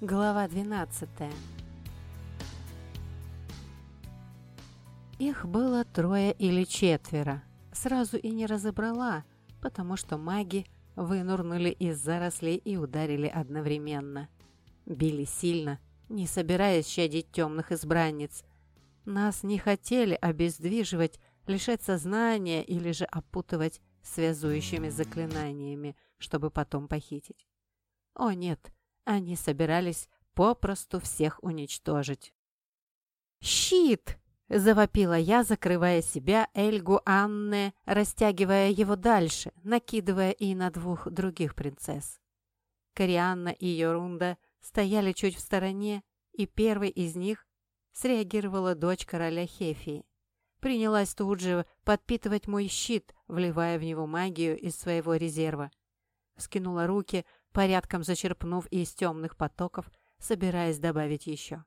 Глава 12 Их было трое или четверо. Сразу и не разобрала, потому что маги вынурнули из зарослей и ударили одновременно. Били сильно, не собираясь щадить темных избранниц. Нас не хотели обездвиживать, лишать сознания или же опутывать связующими заклинаниями, чтобы потом похитить. О нет, они собирались попросту всех уничтожить. «Щит!» — завопила я, закрывая себя, Эльгу, Анне, растягивая его дальше, накидывая и на двух других принцесс. Корианна и Йорунда стояли чуть в стороне, и первой из них среагировала дочь короля Хефии. Принялась тут же подпитывать мой щит, вливая в него магию из своего резерва. Скинула руки, порядком зачерпнув из темных потоков, собираясь добавить еще.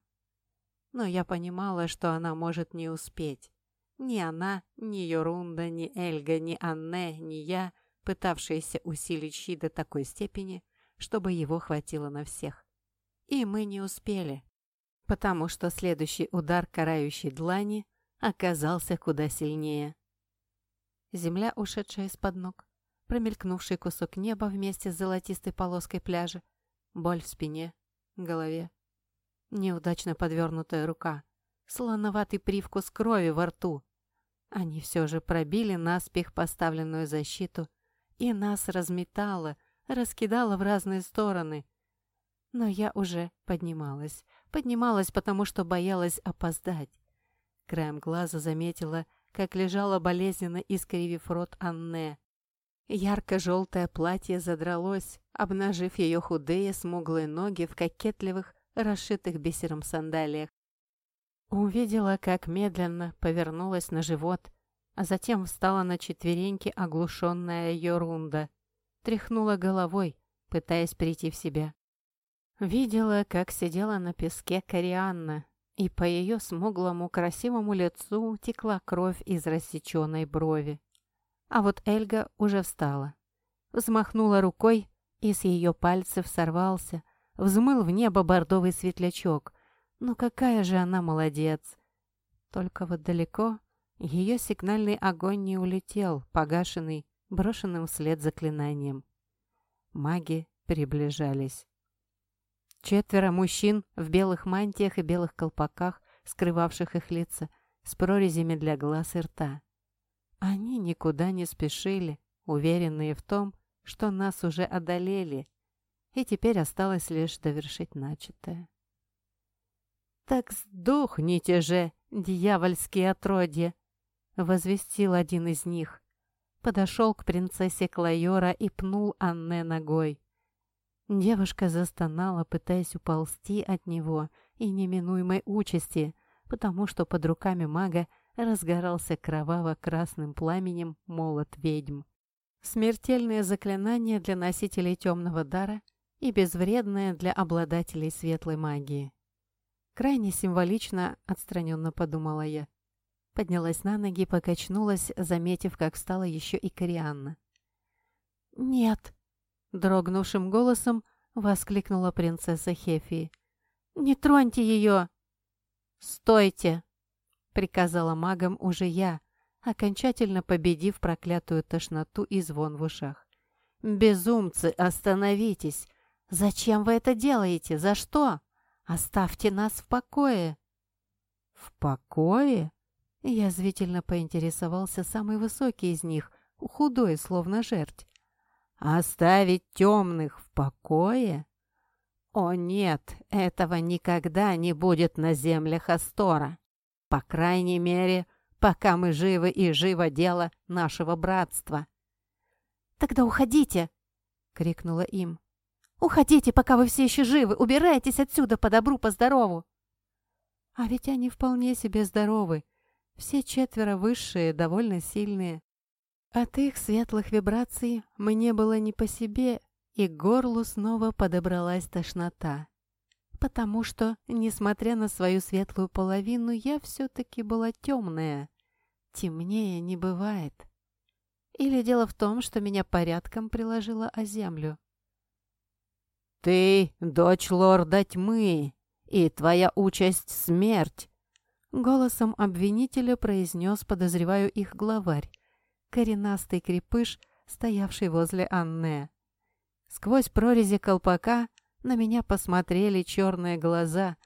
Но я понимала, что она может не успеть. Ни она, ни Йорунда, ни Эльга, ни Анне, ни я, пытавшиеся усилить щит до такой степени, чтобы его хватило на всех. И мы не успели, потому что следующий удар карающей длани оказался куда сильнее. Земля, ушедшая из-под ног, промелькнувший кусок неба вместе с золотистой полоской пляжа, боль в спине, голове, неудачно подвернутая рука, слоноватый привкус крови во рту. Они все же пробили наспех поставленную защиту, и нас разметало, раскидало в разные стороны. Но я уже поднималась, поднималась, потому что боялась опоздать. Краем глаза заметила, как лежала болезненно искривив рот Анне. Ярко-желтое платье задралось, обнажив ее худые, смуглые ноги в кокетливых, расшитых бисером сандалиях. Увидела, как медленно повернулась на живот, а затем встала на четвереньки оглушенная Йорунда. Тряхнула головой, пытаясь прийти в себя. Видела, как сидела на песке Корианна, и по ее смуглому красивому лицу текла кровь из рассеченной брови. А вот Эльга уже встала. Взмахнула рукой, и с ее пальцев сорвался, взмыл в небо бордовый светлячок. Ну какая же она молодец! Только вот далеко ее сигнальный огонь не улетел, погашенный, брошенным вслед заклинанием. Маги приближались. Четверо мужчин в белых мантиях и белых колпаках, скрывавших их лица, с прорезями для глаз и рта. Они никуда не спешили, уверенные в том, что нас уже одолели, и теперь осталось лишь довершить начатое. «Так сдохните же, дьявольские отродья!» — возвестил один из них. Подошел к принцессе Клайора и пнул Анне ногой. Девушка застонала, пытаясь уползти от него и неминуемой участи, потому что под руками мага разгорался кроваво-красным пламенем молот ведьм. Смертельное заклинание для носителей темного дара и безвредное для обладателей светлой магии. Крайне символично, отстраненно подумала я. Поднялась на ноги, покачнулась, заметив, как встала еще и Корианна. «Нет!» — дрогнувшим голосом воскликнула принцесса Хефи. «Не троньте ее!» «Стойте!» Приказала магам уже я, окончательно победив проклятую тошноту и звон в ушах. «Безумцы, остановитесь! Зачем вы это делаете? За что? Оставьте нас в покое!» «В покое?» Язвительно поинтересовался самый высокий из них, худой, словно жерть. «Оставить темных в покое?» «О нет, этого никогда не будет на землях Астора!» По крайней мере, пока мы живы и живо дело нашего братства. «Тогда уходите!» — крикнула им. «Уходите, пока вы все еще живы! Убирайтесь отсюда по добру, по здорову!» А ведь они вполне себе здоровы. Все четверо высшие, довольно сильные. От их светлых вибраций мне было не по себе, и к горлу снова подобралась тошнота потому что, несмотря на свою светлую половину, я все-таки была темная. Темнее не бывает. Или дело в том, что меня порядком приложило о землю. «Ты дочь лорда тьмы, и твоя участь — смерть!» Голосом обвинителя произнес, подозреваю, их главарь, коренастый крепыш, стоявший возле Анне. Сквозь прорези колпака на меня посмотрели черные глаза,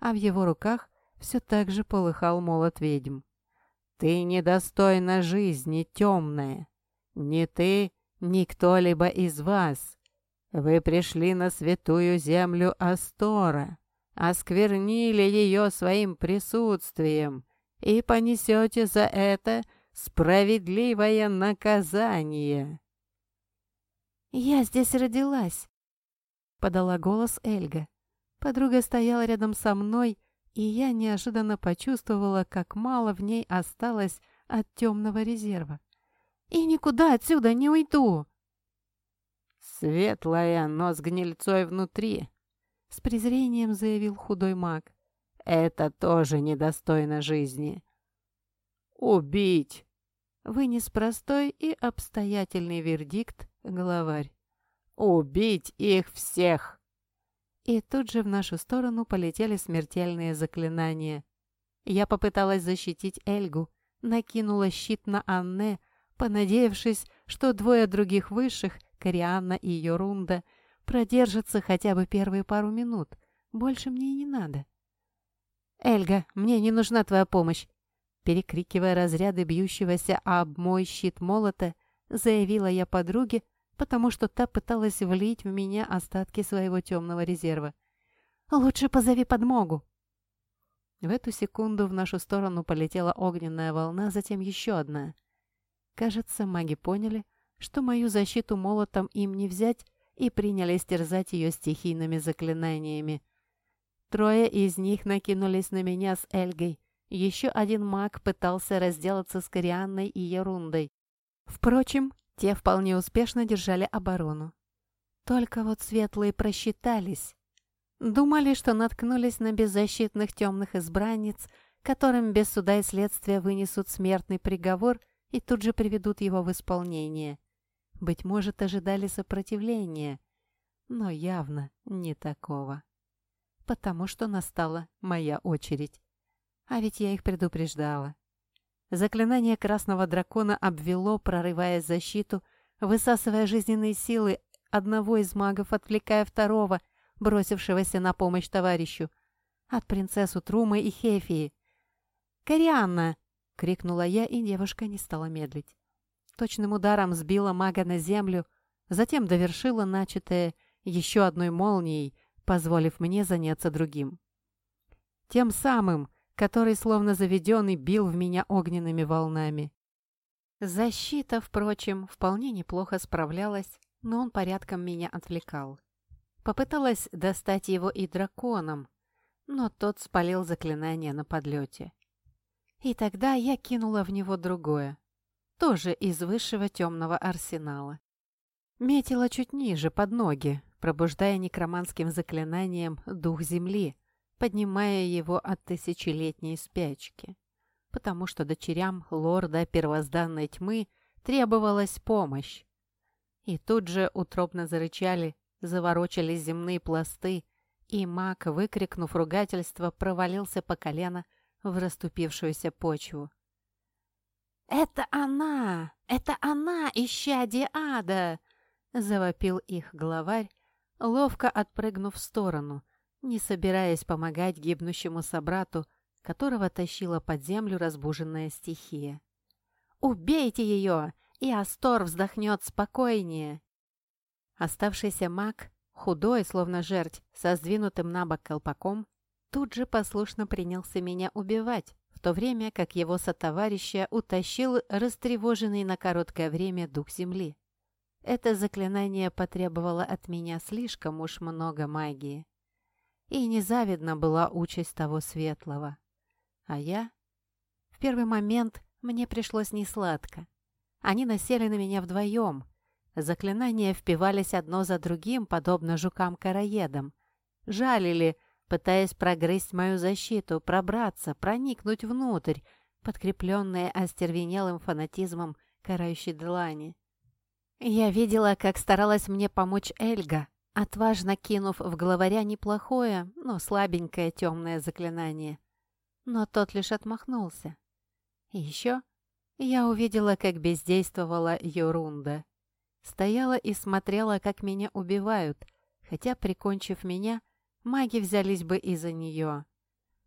а в его руках все так же полыхал молот ведьм. «Ты недостойна жизни, темная! Ни ты, ни кто-либо из вас! Вы пришли на святую землю Астора, осквернили ее своим присутствием и понесете за это справедливое наказание!» «Я здесь родилась», — подала голос Эльга. Подруга стояла рядом со мной, и я неожиданно почувствовала, как мало в ней осталось от темного резерва. «И никуда отсюда не уйду!» «Светлая, но с гнильцой внутри», — с презрением заявил худой маг. «Это тоже недостойно жизни». «Убить!» — вынес простой и обстоятельный вердикт главарь. «Убить их всех!» И тут же в нашу сторону полетели смертельные заклинания. Я попыталась защитить Эльгу, накинула щит на Анне, понадеявшись, что двое других высших, Корианна и Йорунда, продержатся хотя бы первые пару минут. Больше мне и не надо. «Эльга, мне не нужна твоя помощь!» Перекрикивая разряды бьющегося об мой щит молота, заявила я подруге, потому что та пыталась влить в меня остатки своего темного резерва. «Лучше позови подмогу!» В эту секунду в нашу сторону полетела огненная волна, затем еще одна. Кажется, маги поняли, что мою защиту молотом им не взять, и принялись терзать ее стихийными заклинаниями. Трое из них накинулись на меня с Эльгой. Еще один маг пытался разделаться с Корианной и Ерундой. Впрочем, те вполне успешно держали оборону. Только вот светлые просчитались. Думали, что наткнулись на беззащитных темных избранниц, которым без суда и следствия вынесут смертный приговор и тут же приведут его в исполнение. Быть может, ожидали сопротивления, но явно не такого. Потому что настала моя очередь. А ведь я их предупреждала. Заклинание красного дракона обвело, прорывая защиту, высасывая жизненные силы одного из магов, отвлекая второго, бросившегося на помощь товарищу. От принцессу Трумы и Хефии. «Корианна!» — крикнула я, и девушка не стала медлить. Точным ударом сбила мага на землю, затем довершила начатое еще одной молнией, позволив мне заняться другим. Тем самым, который, словно заведенный, бил в меня огненными волнами. Защита, впрочем, вполне неплохо справлялась, но он порядком меня отвлекал. Попыталась достать его и драконом, но тот спалил заклинание на подлете. И тогда я кинула в него другое, тоже из высшего темного арсенала. Метила чуть ниже, под ноги, пробуждая некроманским заклинанием дух земли, поднимая его от тысячелетней спячки, потому что дочерям лорда первозданной тьмы требовалась помощь. И тут же утробно зарычали, заворочались земные пласты, и маг, выкрикнув ругательство, провалился по колено в расступившуюся почву. «Это она! Это она, исчадие ада!» — завопил их главарь, ловко отпрыгнув в сторону, не собираясь помогать гибнущему собрату, которого тащила под землю разбуженная стихия. «Убейте ее, и Астор вздохнет спокойнее!» Оставшийся маг, худой, словно жерть, со сдвинутым на бок колпаком, тут же послушно принялся меня убивать, в то время как его сотоварища утащил растревоженный на короткое время дух земли. Это заклинание потребовало от меня слишком уж много магии и незавидна была участь того светлого. А я? В первый момент мне пришлось несладко. Они насели на меня вдвоем. Заклинания впивались одно за другим, подобно жукам-караедам. Жалили, пытаясь прогрызть мою защиту, пробраться, проникнуть внутрь, подкрепленные остервенелым фанатизмом карающей длани. Я видела, как старалась мне помочь Эльга, отважно кинув в главаря неплохое, но слабенькое темное заклинание. Но тот лишь отмахнулся. И еще я увидела, как бездействовала Йорунда. Стояла и смотрела, как меня убивают, хотя, прикончив меня, маги взялись бы из-за нее.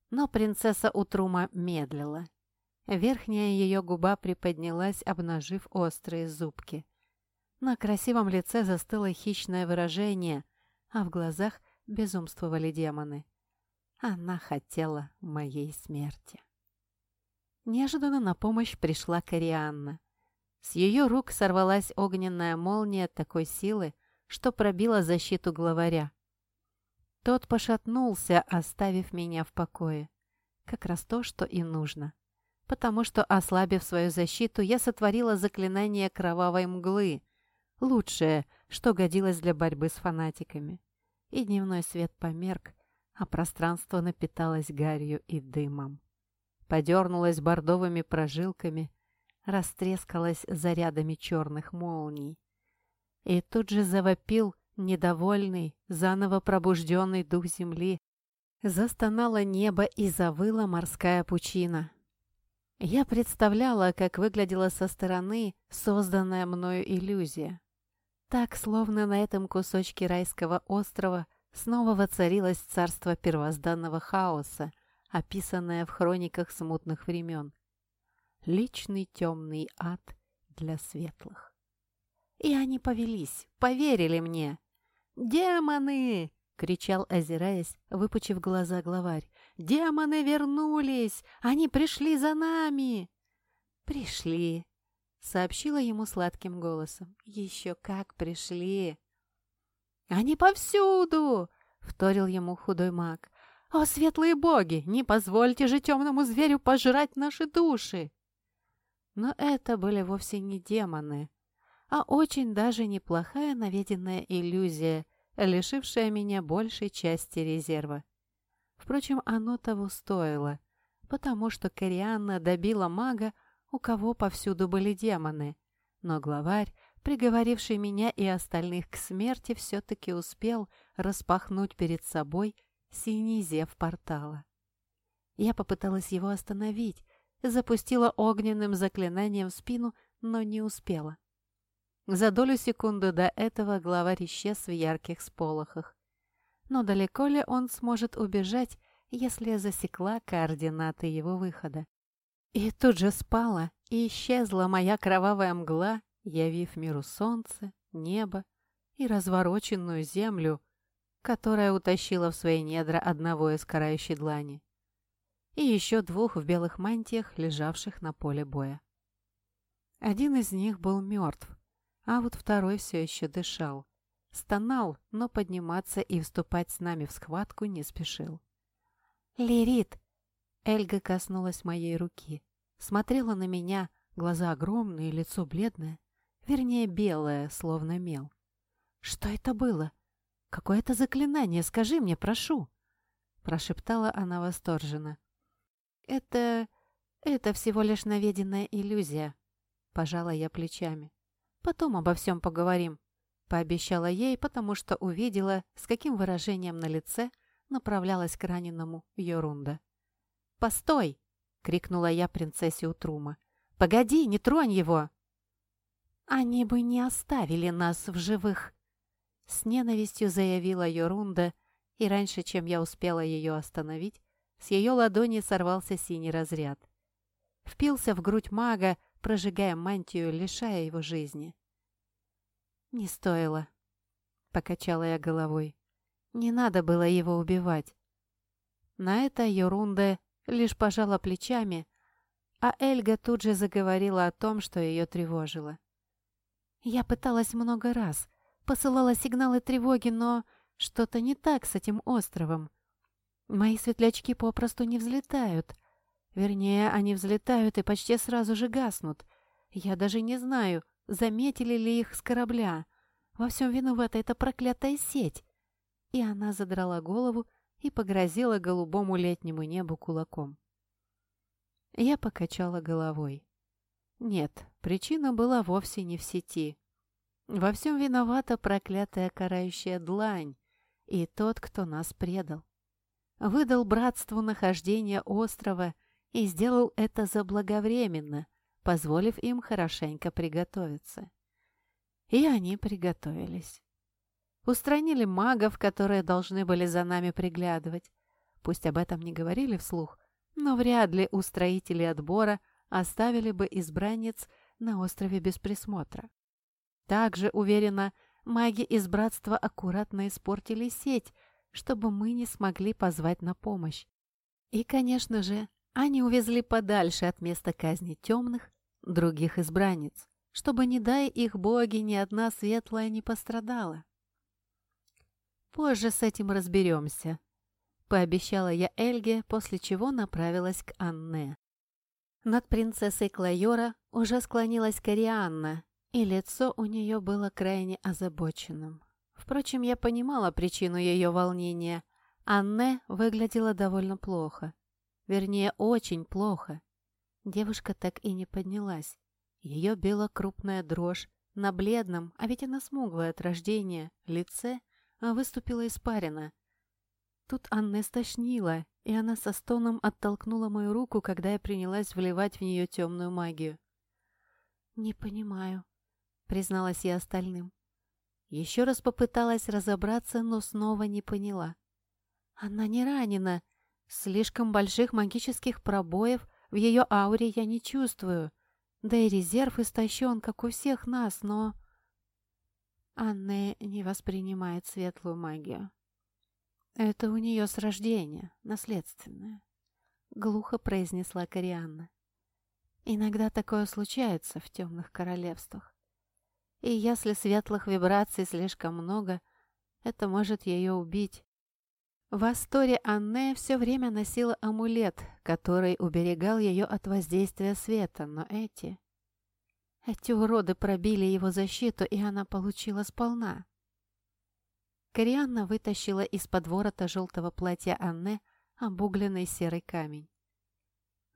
Но принцесса Утрума медлила. Верхняя ее губа приподнялась, обнажив острые зубки. На красивом лице застыло хищное выражение, а в глазах безумствовали демоны. Она хотела моей смерти. Неожиданно на помощь пришла Корианна. С ее рук сорвалась огненная молния такой силы, что пробила защиту главаря. Тот пошатнулся, оставив меня в покое. Как раз то, что и нужно. Потому что, ослабив свою защиту, я сотворила заклинание кровавой мглы, лучшее, что годилось для борьбы с фанатиками. И дневной свет померк, а пространство напиталось гарью и дымом. Подернулось бордовыми прожилками, растрескалось зарядами черных молний. И тут же завопил недовольный, заново пробужденный дух земли. Застонало небо и завыла морская пучина. Я представляла, как выглядела со стороны созданная мною иллюзия. Так, словно на этом кусочке райского острова снова воцарилось царство первозданного хаоса, описанное в хрониках смутных времен. Личный темный ад для светлых. И они повелись, поверили мне. «Демоны!» — кричал, озираясь, выпучив глаза главарь. «Демоны вернулись! Они пришли за нами!» «Пришли!» Сообщила ему сладким голосом. «Еще как пришли!» «Они повсюду!» — вторил ему худой маг. «О, светлые боги, не позвольте же темному зверю пожрать наши души!» Но это были вовсе не демоны, а очень даже неплохая наведенная иллюзия, лишившая меня большей части резерва. Впрочем, оно того стоило, потому что Корианна добила мага у кого повсюду были демоны. Но главарь, приговоривший меня и остальных к смерти, все-таки успел распахнуть перед собой синий зев портала. Я попыталась его остановить, запустила огненным заклинанием в спину, но не успела. За долю секунды до этого главарь исчез в ярких сполохах. Но далеко ли он сможет убежать, если я засекла координаты его выхода? И тут же спала и исчезла моя кровавая мгла, явив миру солнце, небо и развороченную землю, которая утащила в свои недра одного из карающей длани, и еще двух в белых мантиях, лежавших на поле боя. Один из них был мертв, а вот второй все еще дышал. Стонал, но подниматься и вступать с нами в схватку не спешил. «Лирит!» Эльга коснулась моей руки. Смотрела на меня, глаза огромные, лицо бледное. Вернее, белое, словно мел. «Что это было? Какое это заклинание? Скажи мне, прошу!» Прошептала она восторженно. «Это... это всего лишь наведенная иллюзия», — пожала я плечами. «Потом обо всем поговорим», — пообещала ей, потому что увидела, с каким выражением на лице направлялась к раненому Йорунда. «Постой!» — крикнула я принцессе Утрума. «Погоди, не тронь его!» «Они бы не оставили нас в живых!» С ненавистью заявила Йорунда, и раньше, чем я успела ее остановить, с ее ладони сорвался синий разряд. Впился в грудь мага, прожигая мантию, лишая его жизни. «Не стоило», — покачала я головой. «Не надо было его убивать». На это Йорунда лишь пожала плечами, а Эльга тут же заговорила о том, что ее тревожило. «Я пыталась много раз, посылала сигналы тревоги, но что-то не так с этим островом. Мои светлячки попросту не взлетают. Вернее, они взлетают и почти сразу же гаснут. Я даже не знаю, заметили ли их с корабля. Во всем виновата эта проклятая сеть». И она задрала голову и погрозила голубому летнему небу кулаком. Я покачала головой. Нет, причина была вовсе не в сети. Во всем виновата проклятая карающая длань и тот, кто нас предал. Выдал братству нахождение острова и сделал это заблаговременно, позволив им хорошенько приготовиться. И они приготовились. Устранили магов, которые должны были за нами приглядывать. Пусть об этом не говорили вслух, но вряд ли устроители отбора оставили бы избранниц на острове без присмотра. Также, уверена, маги из братства аккуратно испортили сеть, чтобы мы не смогли позвать на помощь. И, конечно же, они увезли подальше от места казни темных других избранниц, чтобы, не дай их боги, ни одна светлая не пострадала. «Позже с этим разберемся», — пообещала я Эльге, после чего направилась к Анне. Над принцессой Клайора уже склонилась Корианна, и лицо у нее было крайне озабоченным. Впрочем, я понимала причину ее волнения. Анне выглядела довольно плохо. Вернее, очень плохо. Девушка так и не поднялась. Ее била крупная дрожь. На бледном, а ведь она смуглая от рождения, лице — а выступила испарина. Тут Анне стошнила, и она со стоном оттолкнула мою руку, когда я принялась вливать в нее темную магию. «Не понимаю», — призналась я остальным. Еще раз попыталась разобраться, но снова не поняла. «Она не ранена. Слишком больших магических пробоев в ее ауре я не чувствую. Да и резерв истощен, как у всех нас, но...» Анна не воспринимает светлую магию. Это у нее с рождения, наследственное. Глухо произнесла Корианна. Иногда такое случается в темных королевствах. И если светлых вибраций слишком много, это может ее убить. В Асторе Анне все время носила амулет, который уберегал ее от воздействия света, но эти... Эти уроды пробили его защиту, и она получила сполна. Корианна вытащила из-под ворота желтого платья Анне обугленный серый камень.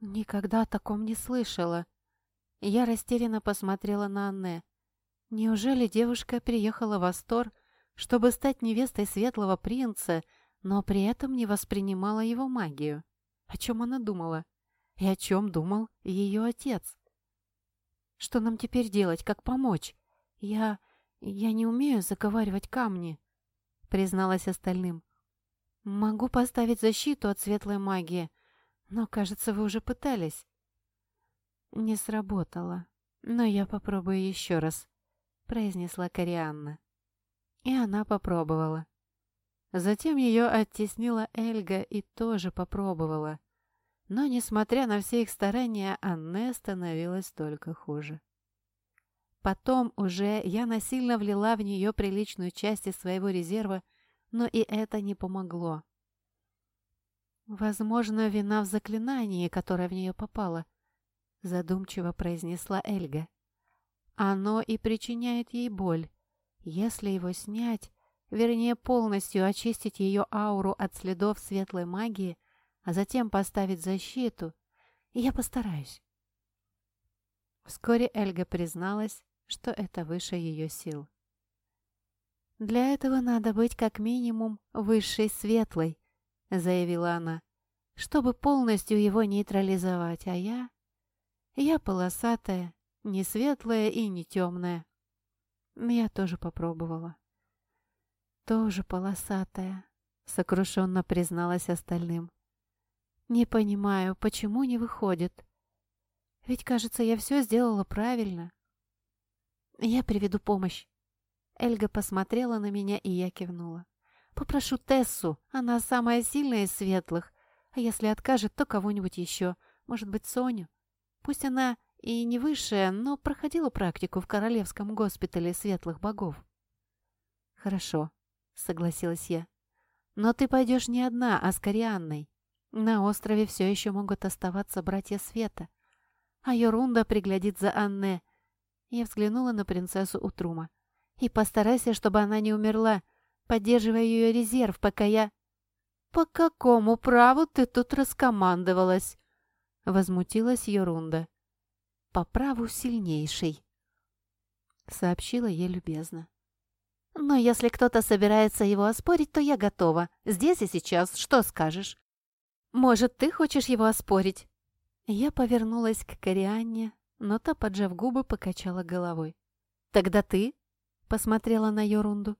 «Никогда о таком не слышала». Я растерянно посмотрела на Анне. Неужели девушка приехала в Астор, чтобы стать невестой светлого принца, но при этом не воспринимала его магию? О чем она думала? И о чем думал ее отец? Что нам теперь делать? Как помочь? Я... я не умею заговаривать камни», — призналась остальным. «Могу поставить защиту от светлой магии, но, кажется, вы уже пытались». «Не сработало, но я попробую еще раз», — произнесла Корианна. И она попробовала. Затем ее оттеснила Эльга и тоже попробовала. Но, несмотря на все их старания, Анне становилось только хуже. Потом уже я насильно влила в нее приличную часть из своего резерва, но и это не помогло. «Возможно, вина в заклинании, которое в нее попало», — задумчиво произнесла Эльга. «Оно и причиняет ей боль. Если его снять, вернее, полностью очистить ее ауру от следов светлой магии, а затем поставить защиту. И я постараюсь. Вскоре Эльга призналась, что это выше ее сил. «Для этого надо быть как минимум высшей светлой», — заявила она, «чтобы полностью его нейтрализовать, а я...» «Я полосатая, не светлая и не темная». Я тоже попробовала. «Тоже полосатая», — сокрушенно призналась остальным. Не понимаю, почему не выходит. Ведь, кажется, я все сделала правильно. Я приведу помощь. Эльга посмотрела на меня, и я кивнула. Попрошу Тессу, она самая сильная из светлых. А если откажет, то кого-нибудь еще. Может быть, Соню. Пусть она и не высшая, но проходила практику в Королевском госпитале светлых богов. «Хорошо», — согласилась я. «Но ты пойдешь не одна, а с Корианной. На острове все еще могут оставаться братья Света. А Йорунда приглядит за Анне. Я взглянула на принцессу Утрума. И постарайся, чтобы она не умерла, поддерживая ее резерв, пока я... «По какому праву ты тут раскомандовалась?» Возмутилась Йорунда. «По праву сильнейшей». — сообщила ей любезно. «Но если кто-то собирается его оспорить, то я готова. Здесь и сейчас. Что скажешь?» «Может, ты хочешь его оспорить?» Я повернулась к Корианне, но та, поджав губы, покачала головой. «Тогда ты?» — посмотрела на Йорунду.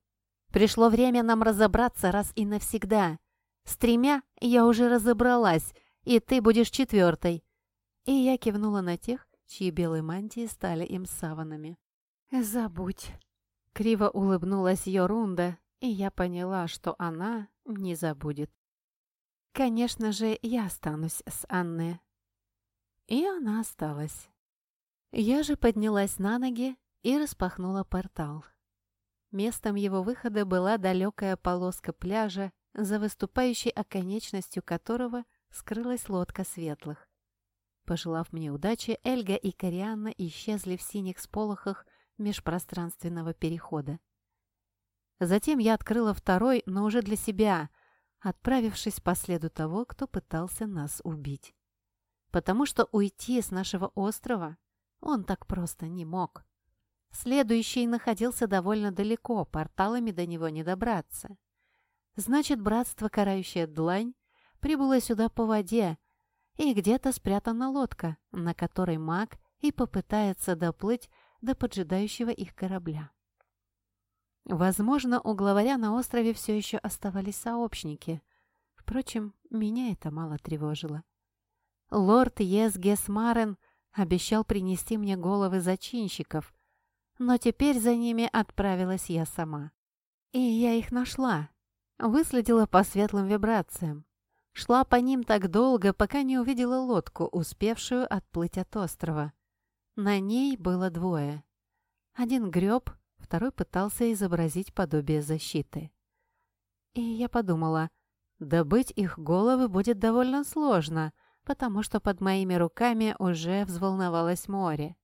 «Пришло время нам разобраться раз и навсегда. С тремя я уже разобралась, и ты будешь четвертой». И я кивнула на тех, чьи белые мантии стали им саванами. «Забудь!» Криво улыбнулась Йорунда, и я поняла, что она не забудет. Конечно же, я останусь с Анной. И она осталась. Я же поднялась на ноги и распахнула портал. Местом его выхода была далекая полоска пляжа, за выступающей оконечностью которого скрылась лодка светлых. Пожелав мне удачи, Эльга и Корианна исчезли в синих сполохах межпространственного перехода. Затем я открыла второй, но уже для себя, отправившись по следу того, кто пытался нас убить. Потому что уйти с нашего острова он так просто не мог. Следующий находился довольно далеко, порталами до него не добраться. Значит, братство «Карающая длань» прибыло сюда по воде, и где-то спрятана лодка, на которой маг и попытается доплыть до поджидающего их корабля. Возможно, у главаря на острове все еще оставались сообщники. Впрочем, меня это мало тревожило. Лорд Есгесмарен обещал принести мне головы зачинщиков, но теперь за ними отправилась я сама. И я их нашла, выследила по светлым вибрациям. Шла по ним так долго, пока не увидела лодку, успевшую отплыть от острова. На ней было двое. Один греб, второй пытался изобразить подобие защиты. И я подумала, добыть их головы будет довольно сложно, потому что под моими руками уже взволновалось море.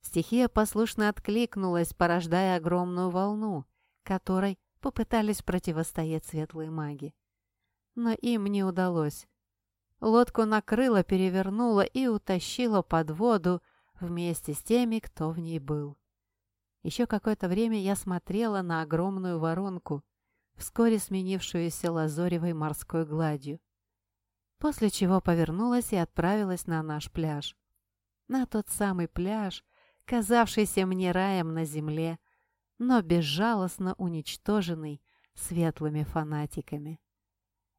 Стихия послушно откликнулась, порождая огромную волну, которой попытались противостоять светлые маги. Но им не удалось. Лодку накрыло, перевернуло и утащило под воду, вместе с теми, кто в ней был. Еще какое-то время я смотрела на огромную воронку, вскоре сменившуюся лазоревой морской гладью. После чего повернулась и отправилась на наш пляж. На тот самый пляж, казавшийся мне раем на земле, но безжалостно уничтоженный светлыми фанатиками.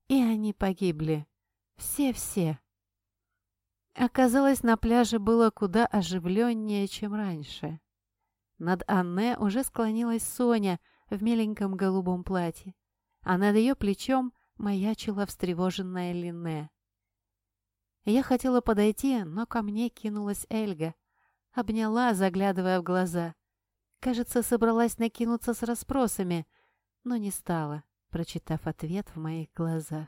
И они погибли. Все-все. Оказалось, на пляже было куда оживленнее, чем раньше. Над Анне уже склонилась Соня в миленьком голубом платье, а над ее плечом маячила встревоженная Линне. Я хотела подойти, но ко мне кинулась Эльга. Обняла, заглядывая в глаза. Кажется, собралась накинуться с расспросами, но не стала, прочитав ответ в моих глазах.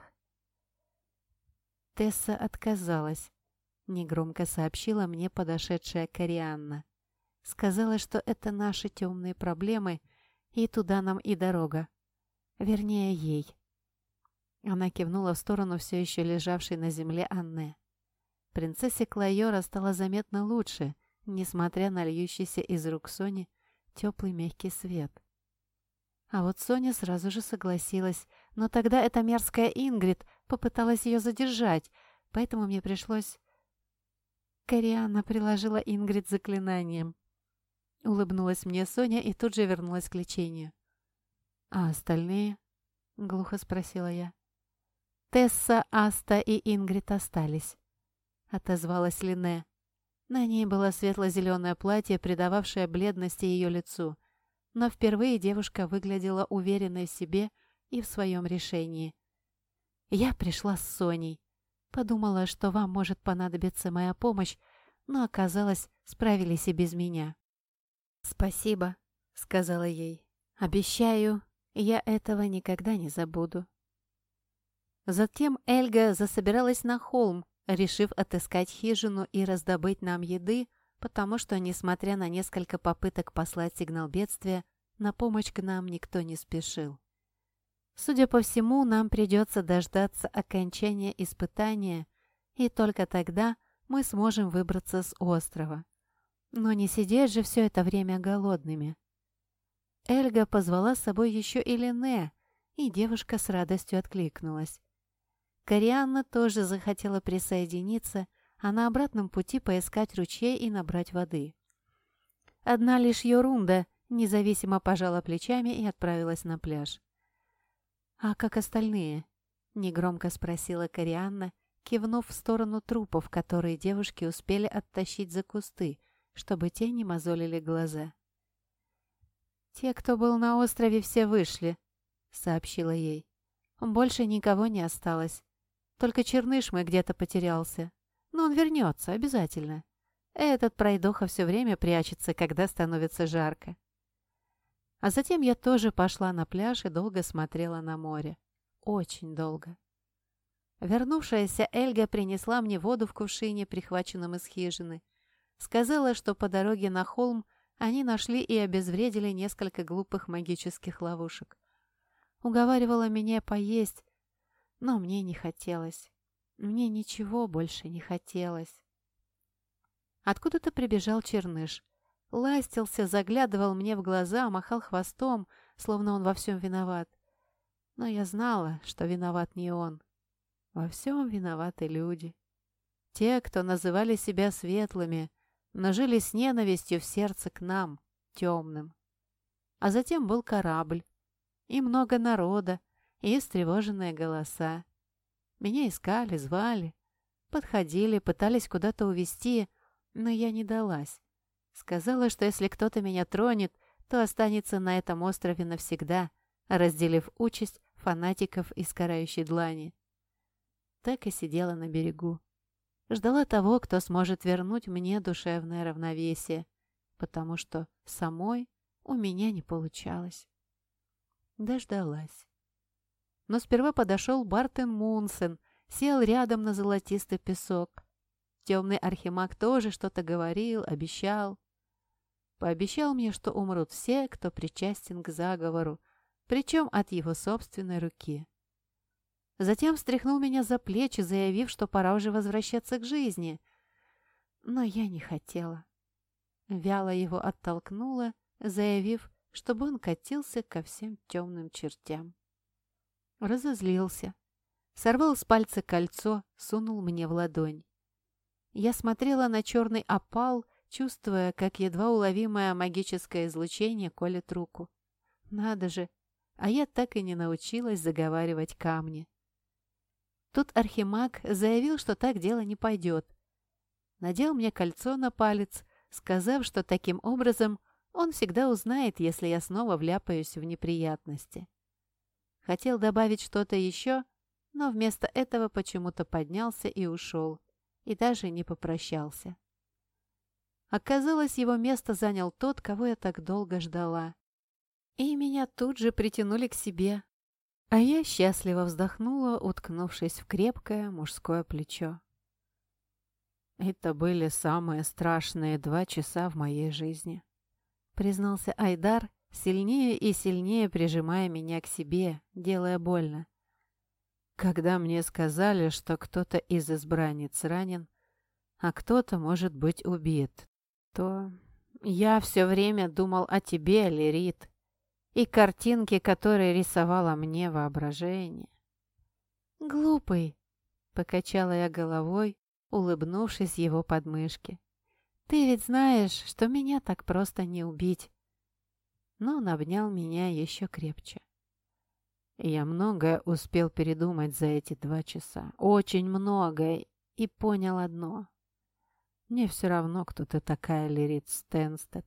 Тесса отказалась, — негромко сообщила мне подошедшая Корианна. Сказала, что это наши темные проблемы, и туда нам и дорога. Вернее, ей. Она кивнула в сторону все еще лежавшей на земле Анне. Принцессе Клайора стало заметно лучше, несмотря на льющийся из рук Сони теплый мягкий свет. А вот Соня сразу же согласилась, но тогда эта мерзкая Ингрид попыталась ее задержать, поэтому мне пришлось Кориана приложила Ингрид заклинанием. Улыбнулась мне Соня и тут же вернулась к лечению. «А остальные?» — глухо спросила я. «Тесса, Аста и Ингрид остались», — отозвалась Лине. На ней было светло-зеленое платье, придававшее бледности ее лицу, но впервые девушка выглядела уверенной в себе и в своем решении. Я пришла с Соней, Подумала, что вам может понадобиться моя помощь, но оказалось, справились и без меня». «Спасибо», — сказала ей. «Обещаю, я этого никогда не забуду». Затем Эльга засобиралась на холм, решив отыскать хижину и раздобыть нам еды, потому что, несмотря на несколько попыток послать сигнал бедствия, на помощь к нам никто не спешил. Судя по всему, нам придется дождаться окончания испытания, и только тогда мы сможем выбраться с острова. Но не сидеть же все это время голодными. Эльга позвала с собой еще и Лене, и девушка с радостью откликнулась. Корианна тоже захотела присоединиться, а на обратном пути поискать ручей и набрать воды. Одна лишь Йорунда независимо пожала плечами и отправилась на пляж. «А как остальные?» — негромко спросила Корианна, кивнув в сторону трупов, которые девушки успели оттащить за кусты, чтобы те не мозолили глаза. «Те, кто был на острове, все вышли», — сообщила ей. «Больше никого не осталось. Только Черныш мой где-то потерялся. Но он вернется, обязательно. Этот пройдоха все время прячется, когда становится жарко». А затем я тоже пошла на пляж и долго смотрела на море. Очень долго. Вернувшаяся Эльга принесла мне воду в кувшине, прихваченном из хижины. Сказала, что по дороге на холм они нашли и обезвредили несколько глупых магических ловушек. Уговаривала меня поесть, но мне не хотелось. Мне ничего больше не хотелось. Откуда-то прибежал черныш. Ластился, заглядывал мне в глаза, махал хвостом, словно он во всем виноват. Но я знала, что виноват не он. Во всем виноваты люди. Те, кто называли себя светлыми, но жили с ненавистью в сердце к нам, темным. А затем был корабль, и много народа, и встревоженные голоса. Меня искали, звали, подходили, пытались куда-то увести, но я не далась. Сказала, что если кто-то меня тронет, то останется на этом острове навсегда, разделив участь фанатиков из карающей длани так и сидела на берегу. Ждала того, кто сможет вернуть мне душевное равновесие, потому что самой у меня не получалось. Дождалась. Но сперва подошел Бартен Мунсен, сел рядом на золотистый песок. Темный архимаг тоже что-то говорил, обещал. Пообещал мне, что умрут все, кто причастен к заговору, причем от его собственной руки. Затем встряхнул меня за плечи, заявив, что пора уже возвращаться к жизни. Но я не хотела. Вяло его оттолкнула, заявив, чтобы он катился ко всем темным чертям. Разозлился. Сорвал с пальца кольцо, сунул мне в ладонь. Я смотрела на черный опал, чувствуя, как едва уловимое магическое излучение колет руку. Надо же, а я так и не научилась заговаривать камни. Тут Архимаг заявил, что так дело не пойдет. Надел мне кольцо на палец, сказав, что таким образом он всегда узнает, если я снова вляпаюсь в неприятности. Хотел добавить что-то еще, но вместо этого почему-то поднялся и ушел, и даже не попрощался. Оказалось, его место занял тот, кого я так долго ждала. И меня тут же притянули к себе, а я счастливо вздохнула, уткнувшись в крепкое мужское плечо. «Это были самые страшные два часа в моей жизни», — признался Айдар, сильнее и сильнее прижимая меня к себе, делая больно. Когда мне сказали, что кто-то из избранниц ранен, а кто-то может быть убит, то я все время думал о тебе, Лерит, и картинки, которые рисовало мне воображение. «Глупый!» — покачала я головой, улыбнувшись его подмышке. «Ты ведь знаешь, что меня так просто не убить!» Но он обнял меня еще крепче. Я многое успел передумать за эти два часа. Очень многое. И понял одно. Мне все равно, кто ты такая, Лирит Стенстед.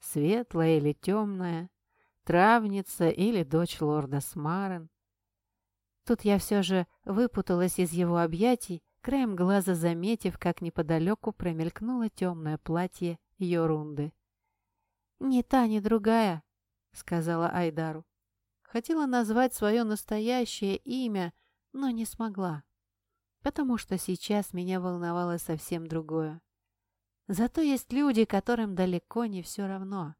Светлая или темная травница или дочь лорда Смарен. Тут я все же выпуталась из его объятий, краем глаза заметив, как неподалеку промелькнуло темное платье Йорунды. «Ни та, ни другая», — сказала Айдару. Хотела назвать свое настоящее имя, но не смогла, потому что сейчас меня волновало совсем другое. Зато есть люди, которым далеко не все равно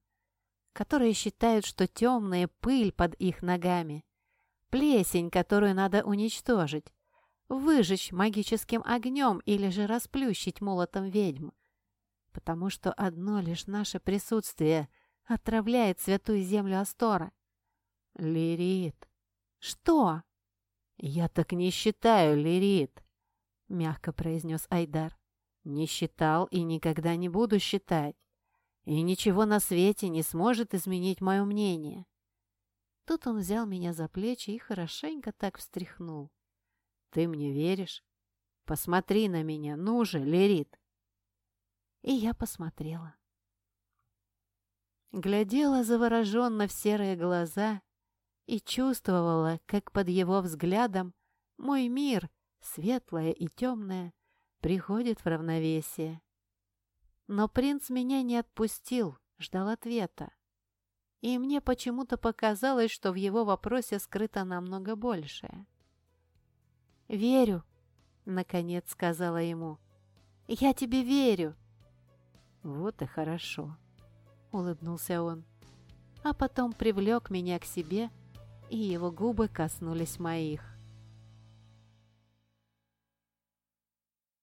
которые считают, что темная пыль под их ногами, плесень, которую надо уничтожить, выжечь магическим огнем или же расплющить молотом ведьм. потому что одно лишь наше присутствие отравляет святую землю Астора. Лирит. Что? Я так не считаю, Лирит, мягко произнес Айдар. Не считал и никогда не буду считать. И ничего на свете не сможет изменить мое мнение. Тут он взял меня за плечи и хорошенько так встряхнул. «Ты мне веришь? Посмотри на меня, ну же, Лерит!» И я посмотрела. Глядела завороженно в серые глаза и чувствовала, как под его взглядом мой мир, светлое и темное, приходит в равновесие. Но принц меня не отпустил, ждал ответа. И мне почему-то показалось, что в его вопросе скрыто намного большее. «Верю», — наконец сказала ему. «Я тебе верю». «Вот и хорошо», — улыбнулся он. А потом привлек меня к себе, и его губы коснулись моих.